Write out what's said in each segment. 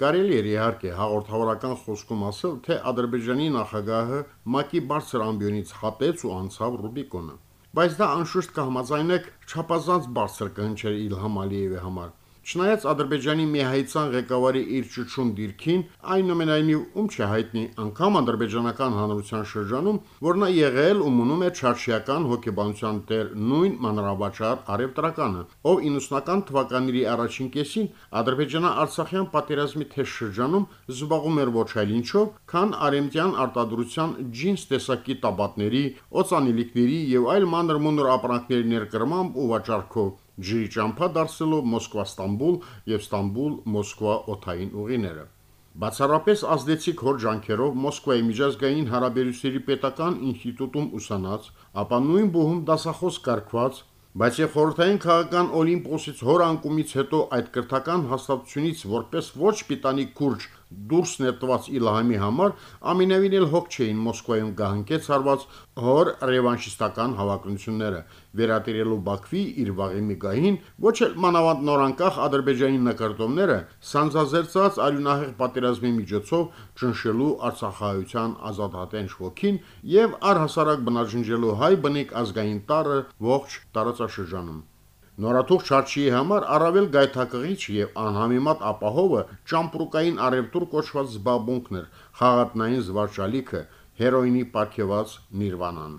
Կարելի է իհարկե հաղորդավորական խոսքում ասել, թե Ադրբեջանի նախագահը ՄԱԿ-ի բարձր ամբիոնից հատեց ու անցավ Ռուբիկոնը, բայց դա անշուշտ կհամաձայնեք չափազանց բարձր կհնչեր Իլհամ Ալիևի համար։ Չնայած Ադրբեջանի միահայցան ղեկավարի իր ճճուն դիրքին, այնուամենայնիվ ում չի հայտնի անգամ ադրբեջանական հանրության շրջանում, որ նա եղել ու մնում է չարչիական հոգեբանության տեր նույն մանրավաճառ արևտրականը, ով 90-ական թվականների առաջին կեսին ադրբեջանա-արցախյան պատերազմի թեժ շրջանում զբաղում էր ոչ այլ ինչով, քան արեմտյան արտադրության ջինս տեսակի տաբատների, օծանելիքների եւ այլ մանր-մունր ապրանքների ներկրմամբ ու վաճառքով ջրի ճամփա դարձելով Մոսկվա-Ստամբուլ եւ Ստամբուլ-Մոսկվա օթային ուղիները։ Բացառապես ազդեցիկ հոր ջանքերով Մոսկվայի միջազգային հարաբերությունների պետական ինստիտուտում ուսանած, ապա նույն բուհում դասախոս կարգված, բայց եւ խորհրդային քաղաքական Օլիմպոսից հոր անկումից հետո այդ կրթական հաստատությունից որպես ոչ պիտանի քուրջ դուրս նետված Իլհամի համար ամենևին էլ հոգ չէին Մոսկվայում գահանքեց արված հոր ռևանշիստական հավակնությունները, վերատիրելու Բաքվի իր վաղի միգահին, ոչ էլ մանավանդ նորանկախ Ադրբեջանի նկարտումները, սանձազերծած արյունահեղ պատերազմի միջոցով ճնշելու Արցախահայության ազատատենչ ոգին եւ առհասարակ բնաջնջելու հայ բնիկ ազգային տարը ողջ տարածաշրջանում։ Նորաթուխ Չարչիի համար առավել գայթակղիչ եւ անհամեմատ ապահովը ճամպրուկային արևտուր կոչված զբաղմունքն էր, խաղատնային զվարճալիքը, հերոինի ապարգևած Նիրվանան։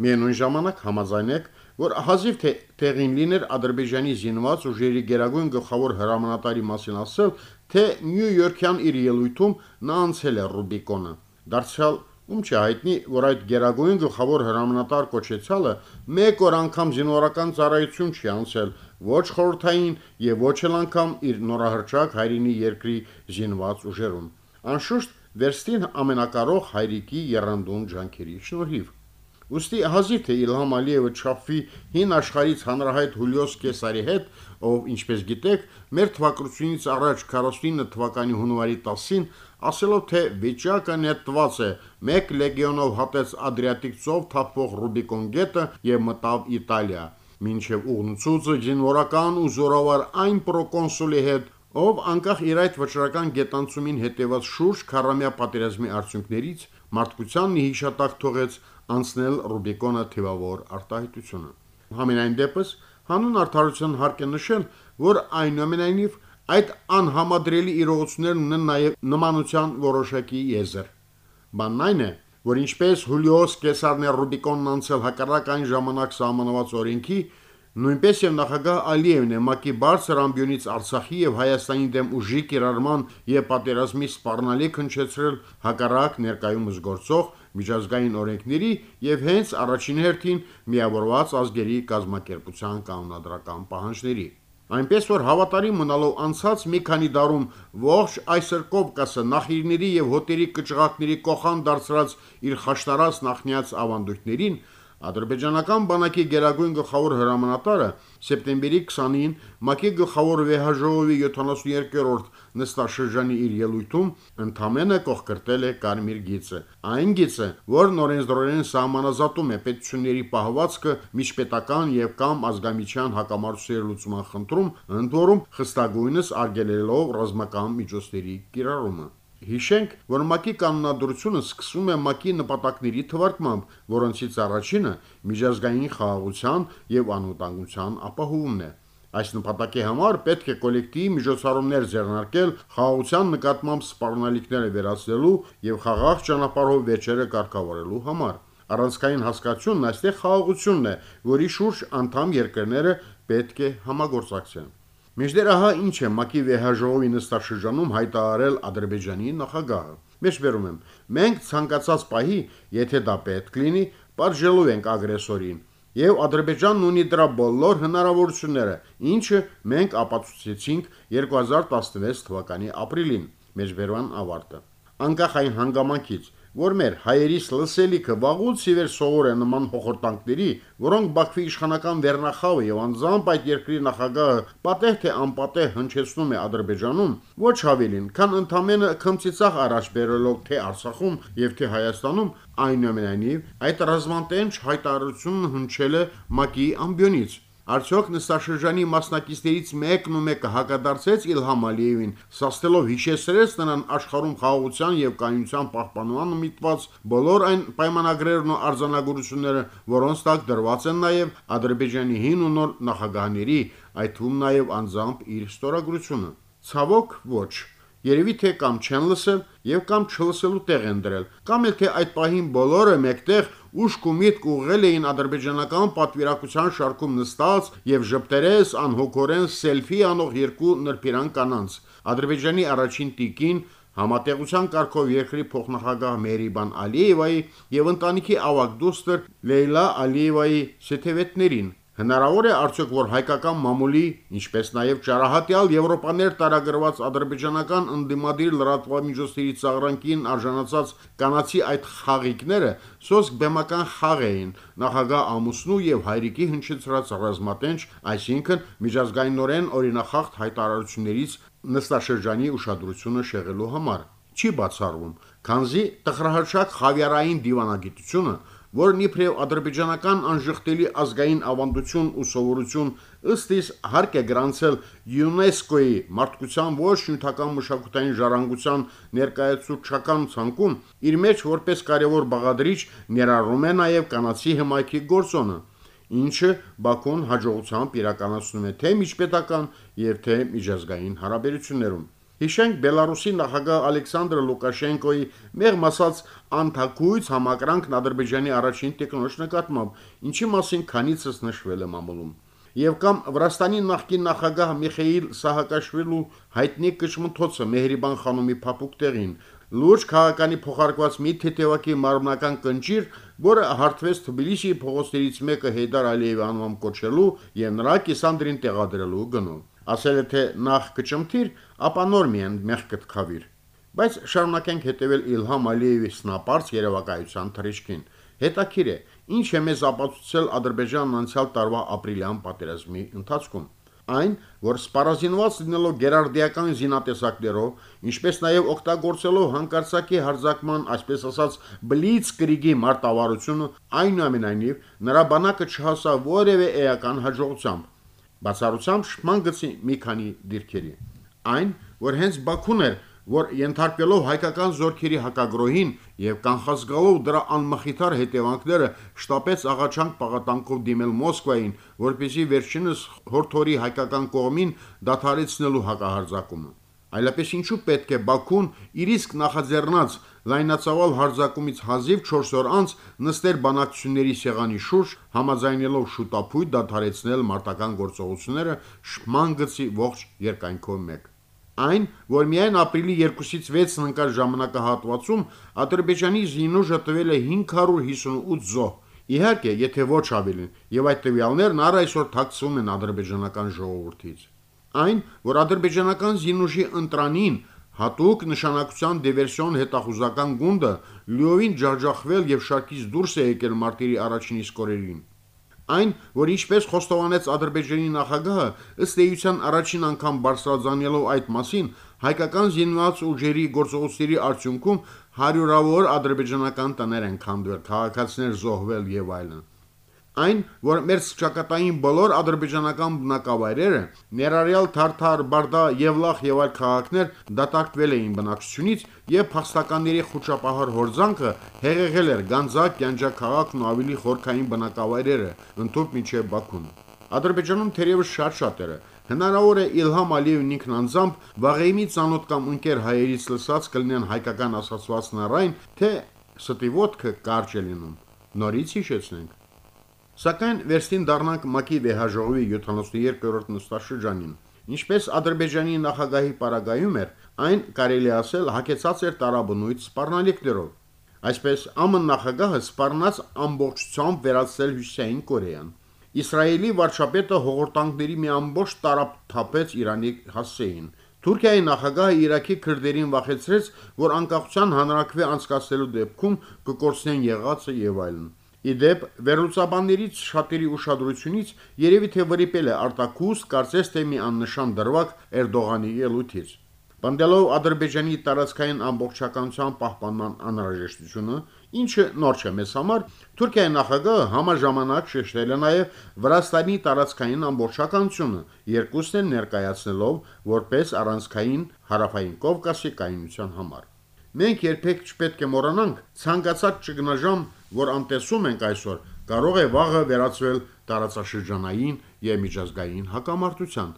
Միևնույն ժամանակ համաձայնեք, որ հազիվ թե տեղին լիներ Ադրբեջանի զինված ուժերի գերագույն գլխավոր հրամանատարի մասին ասել, թե Նյու Յորքյան իր ելույթում նա անցել է Ռուբիկոնը։ Դարձյալ Ում չի հայտնի, որ այդ գերագույն գլխավոր հրամանատար կոչեցյալը մեկ օր անգամ զինվորական ծառայություն չի անցել ոչ խորհրդային եւ ոչ էլ անգամ իր նորահրճակ հայրենի երկրի զինված ուժերում։ Անշուշտ վերստին ամենակարող հայրիկի երանդուն ջանքերի շնորհիվ։ Ոստի հազիվ թե Իլհամ Ալիևը չափվի հին աշխարից հանրահայտ Հուլիոս Կեսարի հետ, ով ինչպես գիտեք, մեր թվակրությունից առաջ 49 թվականի հունվարի 10-ին ասելով թե վիճակը նետված է, մեկ լեգիոնով հատեց Ադրիատիկ ծով թափող Ռուբիկոն գետը եւ մտավ Իտալիա։ Մինչև ուղնուցուցը ջինորական ու զորավար այն պրոկոնսուլի հետ, ով անկախ իր այդ վճռական գետանցումին հետևած շուրջ 40-ամյա պատերազմի արդյունքներից մարդկությանն հիշատակ թողեց անցնել Ռուբիկոնը թիվավոր արտահայտությունը։ Համենայն դեպս հանուն արդարության հարկ է նշել, որ այնուամենայնիվ այդ անհամադրելի իրողություններն ունեն նաև նմանության որոշակի եզր։ Բանն այն է, որ ինչպես Հուլիոս Կեսարն է Ռուբիկոնն անցել հակառակ այն ժամանակ սահմանված օրենքի, Նույնպես եւ նախագահ Ալիևն է ՄԱԿ-ի բարձր ամբիոնից Արցախի եւ Հայաստանի դեմ ուժի կիրառման եւ պատերազմի սպառնալիք հնչեցրել հակառակ ներկայումս գործող միջազգային օրենքների եւ հենց առաջին հերթին միավորված ազգերի կազմակերպության կանոնադրական պահանջների։ Այնպես որ հավատարիմ մնալով անցած մի քանի դարում ողջ այսր Կովկասը նախիրների եւ հոտերի կճղակների կողան դարձրած իր խաշտարած նախնյաց ավանդույթներին, Ադրբեջանական բանակի գերագույն գլխավոր հրամանատարը սեպտեմբերի 20-ին ՄԱԿ-ի գլխավոր վեհաժողովի 72-րդ նստաշրջանի իր ելույթում ընդամենը կողքրտել է Կարմիր գիծը։ Այն գիծը, որն օրենսդրորեն սահմանազատում է պետությունների պահվածքը միջպետական եւ կամ ազգամիչյան հակամարտությունների լուծման խնդրում, ընդ որում խստագույնս արգելելով ռազմական միջոցների կիրառումը։ Հիշենք, որ ՄԱԿ-ի կանոնադրությունը սկսվում է ՄԱԿ-ի նպատակների թվարկմամբ, որոնցից առաջինը միջազգային խաղաղության եւ անվտանգության ապահովումն է։ Այս նպատակի համար պետք է կոլեկտիվ միջոցառումներ ձեռնարկել խաղաղության նկատմամբ սպառնալիքները վերացնելու եւ խաղաղ ճանապարհով վեճերը կարգավորելու համար։ Առանցքային հասկացությունն այստեղ խաղաղությունն է, որի շուրջ անդամ երկրները պետք է համագործակցեն։ Միջդեռ ահա ինչ է ՄԱԿ-ի վեհաժողովի նստաշրջանում հայտարարել Ադրբեջանի նախագահը։ Մեջբերում եմ. մենք ցանկացած պահի, եթե դա պետք լինի, պատժելու ենք ագրեսորին, եւ Ադրբեջանն ունի դրա բոլոր հնարավորությունները, ինչը մենք ապացուցեցինք 2016 թվականի ապրիլին, մեջբերման ավարտը։ Անկախ այն հանգամանքից, որ մեր հայերիս լսելիքը վաղուց ի վեր սովոր է նման հոխորտանքների, որոնք Բաքվի իշխանական վերնախավը եւ անձամբ այդ երկրի նախագահը պատեհ թե անպատեհ հնչեցնում է Ադրբեջանում, ոչ ավելին, քան ընդամենը քմծիծաղ առաջ բերելով թե Արցախում եւ թե Հայաստանում, այնուամենայնիվ այդ ռազմատենչ հայտարարությունը հնչել է ՄԱԿ-ի ամբիոնից Արդյոք նստաշրջանի մասնակիցներից մեկն ու մեկը հակադարձեց Իլհամ Ալիևին, սաստելով հիշեցրեց նրան աշխարհում խաղաղության եւ կայունության պահպանման միտված բոլոր այն պայմանագրերն ու արձանագրությունները, որոնց տակ դրված են նաեւ Ադրբեջանի հին ու նոր նախագահների, այդ թվում նաեւ անձամբ իր ստորագրությունը։ Ցավոք ոչ Երևի թե կամ չեն լսել եւ կամ չլսելու տեղ են դրել, կամ էլ թե այդ պահին բոլորը մեկտեղ ուշք ու միտք ուղղել էին ադրբեջանական պատվիրակության շարքում նստած եւ ժպտերես անհոգորեն սելֆի անող երկու նրբիրան կանանց։ Ադրբեջանի առաջին տիկին համատեղության կարգով երկրի փոխնախագահ Մերիբան Ալիևայի եւ ընտանիքի ավագ դուստր Լեյլա Ալիևայի սեթևետներին Հնարավոր է արդյոք, որ հայկական մամուլի, ինչպես նաև ճարահատյալ Եվրոպաներ տարագրված ադրբեջանական ընդդիմադիր լրատվամիջոցների ծաղրանքին արժանացած կանացի այդ խաղիկները սոսկ բեմական խաղ էին, նախագահ ամուսնու եւ հայրիկի հնչեցրած ռազմատենչ, այսինքն միջազգայինորեն օրինախախտ հայտարարություններից նստաշրջանի ուշադրությունը շեղելու համար։ Չի բացառվում, քանզի տխրահարշակ խավիարային դիվանագիտությունը որն իբրև ադրբեջանական անժխտելի ազգային ավանդություն ու սովորություն ըստ իս հարկ է գրանցել ՅՈՒՆԵՍԿՕ-ի մարդկության ոչ նյութական մշակութային ժառանգության ներկայացուցչական ցանկում, իր մեջ որպես կարևոր բաղադրիչ ներառում է նաև կանացի հմայքի գործոնը, ինչը Բաքուն հաջողությամբ իրականացնում է թե միջպետական եւ թե միջազգային հարաբերություններում։ Հիշենք Բելարուսի նախագահ Ալեքսանդր Լուկաշենկոյի մեղմ ասած անթակույց համակրանքն Ադրբեջանի առաջին տեխնոջ նկատմամբ, ինչի մասին քանիցս նշվել է մամուլում։ Եվ կամ Վրաստանի նախկին նախագահ Միխեիլ Սահակաշվիլու հայտնի կշմթոցը Մեհրիբան խանումի փապուկ տեղին, լուրջ քաղաքանի փոխարկված մի թեթևակի մարմնական կնճիր, որը հարթվեց Թբիլիսիի փողոցներից մեկը Հեյդար Ալիևի անվամբ կոչելու եւ նրա կիսանդրին տեղադրելու գնով ասել է թե նախ կճմթիր, ապա նոր միայն մեղ կտքավիր։ Բայց շարունակենք հետևել Իլհամ Ալիևի սնապարց երևակայության թրիչքին։ Հետաքրիր է, ինչ է մեզ ապացուցել Ադրբեջանն անցյալ տարվա ապրիլյան պատերազմի ընթացքում։ Այն, որ սպառազինված լինելով գերարդիական զինատեսակներով, ինչպես նաև օգտագործելով հանկարծակի հարձակման, այսպես ասած, բլից կրիգի մարտավարությունը, այնուամենայնիվ նրա բանակը չհասավ որևէ էական հաջողությամբ Բացառությամբ շփման գծի մի քանի դիրքերի։ Այն, որ հենց Բաքուն էր, որ ենթարկվելով հայկական զորքերի հակագրոհին եւ կանխազգալով դրա անմխիթար հետևանքները շտապեց աղաչանք պաղատանքով դիմել Մոսկվային, որպեսզի վերջինս հորթորի հայկական կողմին դադարեցնելու հակահարձակումը։ Այլապես ինչու պետք է Բաքուն իր իսկ նախաձեռնած լայնածավալ հարձակումից հազիվ 4 օր անց նստեր բանակցությունների սեղանի շուրջ, համաձայնելով շուտապույտ դադարեցնել մարտական գործողությունները շման գծի ողջ երկայնքով մեկ։ Այն, որ միայն ապրիլի 2-ից 6-ն ընկած ժամանակահատվածում Ադրբեջանի զինուժը տվել է 558 զոհ, Իհարկե, եթե ոչ ավելին, եւ այդ տվյալներն առ այսօր թաքցվում են ադրբեջանական ժողովրդից։ Այն, որ ադրբեջանական զինուժի ընտրանին հատուկ նշանակության դիվերսիոն հետախուզական գունդը լիովին ջաջախվել եւ շարքից դուրս է եկել մարտիրի առաջին իսկ օրերին։ Այն, որ ինչպես խոստովանեց Ադրբեջանի նախագահը, ըստ էության առաջին անգամ բարձրաձանելով այդ մասին, հայկական զինված ուժերի գործողությունների արդյունքում հարյուրավոր ադրբեջանական տներ են քանդվել, քաղաքացիներ զոհվել եւ այլն այն, որ մեր ճակատային բոլոր ադրբեջանական բնակավայրերը, ներառյալ Թարթար, Բարդա, Եվլախ եւ այլ քաղաքներ դատարկվել էին բնակչությունից եւ փախստականների խոչապահար հորձանքը հեղեղել էր Գանձակ, Կյանջա քաղաքն ու ավելի խորքային բնակավայրերը, ընդཐུպ միջև Բաքուն։ Ադրբեջանում թերևս շատ շատերը Հնարավոր է Իլհամ Ալիևն ինքն անձամբ վաղեմի ցանոթ կամ ընկեր հայերից լսած կլինեն հայկական ասացվածն առայն, թե ստի ոդկը կարճ է լինում։ Նորից հիշեցնենք Սակայն վերստին դառնանք ՄԱԿ-ի վեհաժողովի 72-րդ նստաշրջանին։ Ինչպես Ադրբեջանի նախագահի պարագայում էր, այն կարելի ասել հակեցած էր տարաբնույթ սպառնալիքներով։ Այսպես ԱՄՆ նախագահը սպառնաց ամբողջությամբ վերացել Հյուսիսային Կորեան։ Իսրայելի վարչապետը հողորտանքների մի ամբողջ տարապ թափեց Իրանի հասցեին։ Թուրքիայի նախագահը Իրաքի քրդերին վախեցրեց, որ անկախության հանրակրվե անցկացնելու դեպքում կկորցնեն եղածը եւ այլն։ Իդեպ վերլուծաբաններից շատերի ուշադրությունից երևի թե վրիպել է արտակուստ կարծես թե մի աննշան դրվակ Էրդողանի ելույթից։ Բանդելով Ադրբեջանի տարածքային ամբողջականության պահպանման անհրաժեշտությունը Ինչը նոր չէ մեզ համար, Թուրքիայի նախագահը համաժամանակ շեշտել է նաև Վրաստանի տարածքային ամբողջականությունը, երկուսն են ներկայացնելով որպես առանցքային հարավային Կովկասի կայունության համար։ Մենք երբեք չպետք է մոռանանք ցանկացած ճգնաժամ, որ անտեսում ենք այսօր, կարող է վաղը վերածվել տարածաշրջանային եւ միջազգային հակամարտության,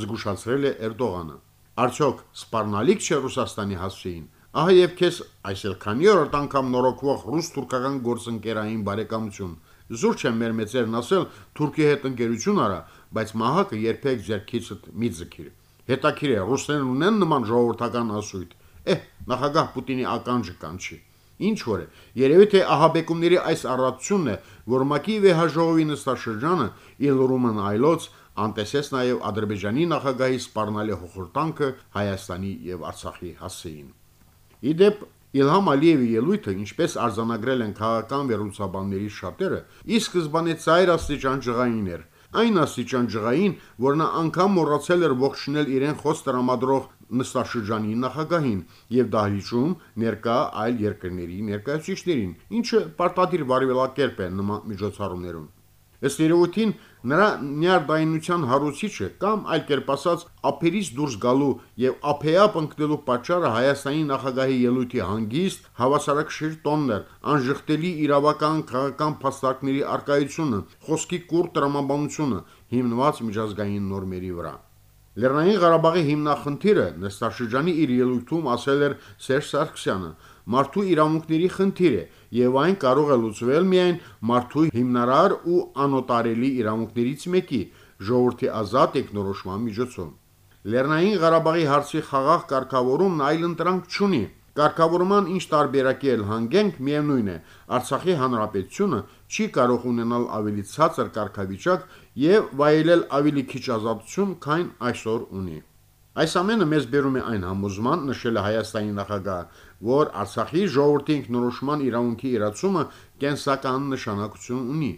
զգուշացրել է Էրդողանը։ Արդյոք սպառնալիք չէ Ռուսաստանի հասցեին։ Ահա եւ քեզ այսել քանի օրդ անգամ նորոգվող ռուս-թուրքական գործընկերային բարեկամություն։ Զուր չեմ մեր մեծերն ասել Թուրքի հետ ընկերություն արա, բայց մահակը երբեք ձերքիցդ մի ձգիր։ Հետաքրիր է, ռուսներն ունեն նման ժողովրդական ասույթ։ Էհ, նախագահ Պուտինի ականջը կանչի։ Ինչ որ է, երևի թե ահաբեկումների այս առատությունն է, որ ՄԱԿ-ի վեհաժողովի նստաշրջանը Իլրումն այլոց անտեսեց նաև Ադրբեջանի նախագահի սպառնալի հոխորտանքը Հայաստանի եւ Արցախի հասցեին։ Իդեպ Իլհամ Ալիևի ելույթը, ինչպես արձանագրել են քաղաքական վերլուծաբանների շատերը, ի սկզբանե ծայր աստիճան ջղային էր, այն աստիճան ջղային, որ նա անգամ մոռացել էր ողջունել իրեն խոս տրամադրող նստաշրջանի նախագահին եւ դահլիճում ներկա այլ երկրների ներկայացուցիչներին, ինչը պարտադիր վարվելակերպ է նման միջոցառումներում։ Ըստ երևույթին նրա նյարդայնության հարուցիչը կամ այլ կերպ ասած ափերից դուրս գալու եւ ափեապ ընկնելու պատճառը Հայաստանի նախագահի ելույթի հանգիստ հավասարակշիռ տոններ, անժխտելի իրավական քաղաքական փաստարկների արկայությունը, խոսքի կուր տրամաբանությունը հիմնված միջազգային նորմերի վրա։ Լեռնային Ղարաբաղի հիմնախնդիրը նստաշրջանի իր ելույթում ասել էր Սերժ Սարգսյանը, մարդու իրավունքների խնդիր է եւ այն կարող է լուծվել միայն մարդու հիմնարար ու անոտարելի իրավունքներից մեկի՝ ժողովրդի ազատ ինքնորոշման միջոցով։ Լեռնային Ղարաբաղի հարցի խաղաղ կարգավորումն այլ ընտրանք չունի։ Կարգավորման ինչ տարբերակի էլ հանգենք, միևնույն է, Արցախի հանրապետությունը չի կարող ունենալ ավելի ցածր կարգավիճակ եւ վայելել ավելի քիչ ազատություն, քան այսօր ունի։ Այս ամենը մեզ բերում է այն համոզման, նշել է Հայաստանի նախագահ, որ Արցախի ժողովրդի ինքնորոշման իրավունքի իրացումը կենսական նշանակություն ունի։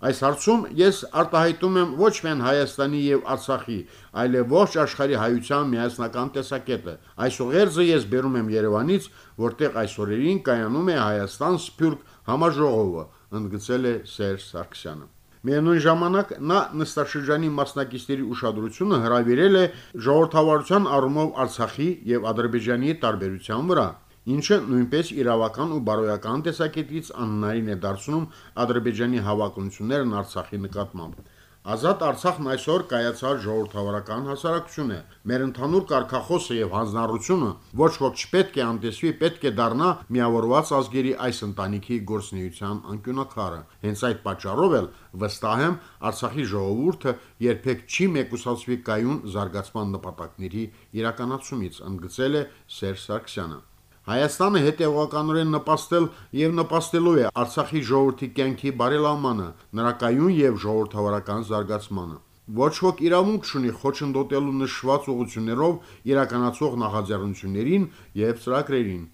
Այս հարցում ես արտահայտում եմ ոչ միայն Հայաստանի եւ Արցախի, այլև ողջ աշխարհի հայության միասնական տեսակետը։ Այս ուղերձը ես բերում եմ Երևանից, որտեղ այս օրերին կայանում է Հայաստան Սփյուռք համաժողովը, ընդգծել է Սերժ Սարգսյանը։ Միևնույն ժամանակ նա նստաշրջանի մասնակիցների ուշադրությունը հրավիրել է ժողովրդավարության առումով Արցախի եւ Ադրբեջանի տարբերության վրա, ինչը նույնպես իրավական ու բարոյական տեսակետից անհնարին է դարձնում Ադրբեջանի հավակնություններն Արցախի նկատմամբ։ Ազատ Արցախն այսօր կայացած ժողովրդավարական հասարակություն է։ Մեր ընդհանուր կարգախոսը եւ հանձնառությունը ոչ ոք չպետք է անտեսվի, պետք է դառնա միավորված ազգերի այս ընտանիքի գործնեության անկյունակարը։ Հենց այդ պատճառով էլ վստահ եմ Արցախի ժողովուրդը երբեք չի մեկուսացվի կայուն զարգացման նպատակների իրականացումից, ընդգծել է Սերժ Սարգսյանը։ Հայաստանը հետևողականորեն նպաստել եւ նպաստելու է Արցախի ժողովրդի կյանքի բարելավմանը, նրա կայուն եւ ժողովրդավարական զարգացմանը։ Ոչ ոք իրավունք չունի խոչընդոտելու նշված ուղություններով իրականացող նախաձեռնություններին եւ ծրագրերին։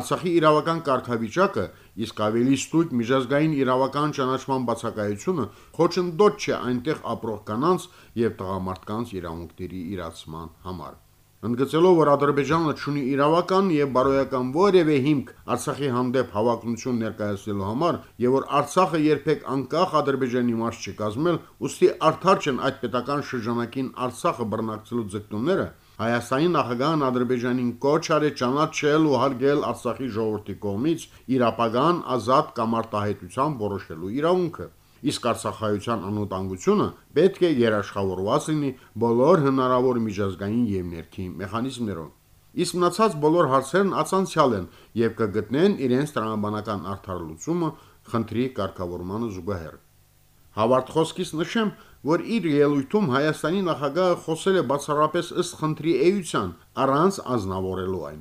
Արցախի իրավական կարգավիճակը, իսկ ավելի ստույգ միջազգային իրավական ճանաչման բացակայությունը խոչընդոտ չէ այնտեղ ապրող կանանց եւ տղամարդկանց իրավունքների իրացման համար ընդգծելով, որ Ադրբեջանը ունի իրավական եւ բարոյական որևէ հիմք Արցախի հանդեպ հավակնություն ներկայացնելու համար եւ որ Արցախը երբեք անկախ Ադրբեջանի մաս չի կազմել, ուստի արդար չեն այդ պետական շրջանակին Արցախը բռնակցելու ձգտումները, Հայաստանի նախագահն Ադրբեջանին կոչ արի ճանաչել ու հարգել Արցախի ժողովրդի կողմից իր ապագան ազատ կամ արտահայտությամբ որոշելու իրավունքը իսկ Արցախայության անվտանգությունը պետք է երաշխավորված լինի բոլոր հնարավոր միջազգային եւ ներքին մեխանիզմներով։ Իսկ մնացած բոլոր հարցերն ացանցիալ են եւ կգտնեն իրենց տրամաբանական արդարացումը խնդրի կարգավորմանը զուգահեռ։ Հավարդ խոսքից նշեմ, որ իր ելույթում Հայաստանի նախագահը խոսել է բացառապես ըստ խնդրի էության, առանց ազնվորելու այն։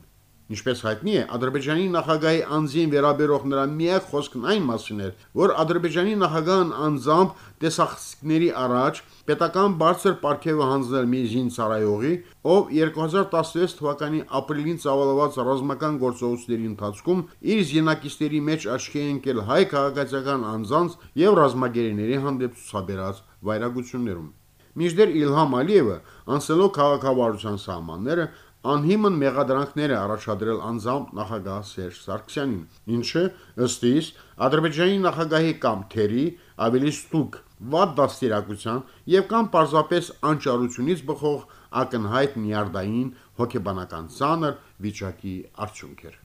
Ինչպես հայտնի է, Ադրբեջանի նախագահի անձին վերաբերող նրա միակ խոսքն այն մասին էր, որ Ադրբեջանի նախագահն անձամբ տեսախցիկների առաջ պետական բարձր պարգևը հանձնել մի զինծառայողի, ով 2016 թվականի ապրիլին ծավալված ռազմական գործողությունների ընթացքում իր զինակիցների մեջ աչքի ընկել հայ քաղաքացիական անձանց եւ ռազմագերիների հանդեպ ցուցաբերած վայրագություններում։ Միջդեռ Իլհամ Ալիևը, անցելով քաղաքավարության սահմանները, անհիմն մեղադրանքներ է առաջադրել անձամբ նախագահ Սերժ Սարգսյանին, ինչը ըստ իս Ադրբեջանի նախագահի կամ թերի ավելի ստուգ վատ դաստիարակության եւ կամ պարզապես անճարությունից բխող ակնհայտ նյարդային հոգեբանական ծանր վիճակի արդյունք էր։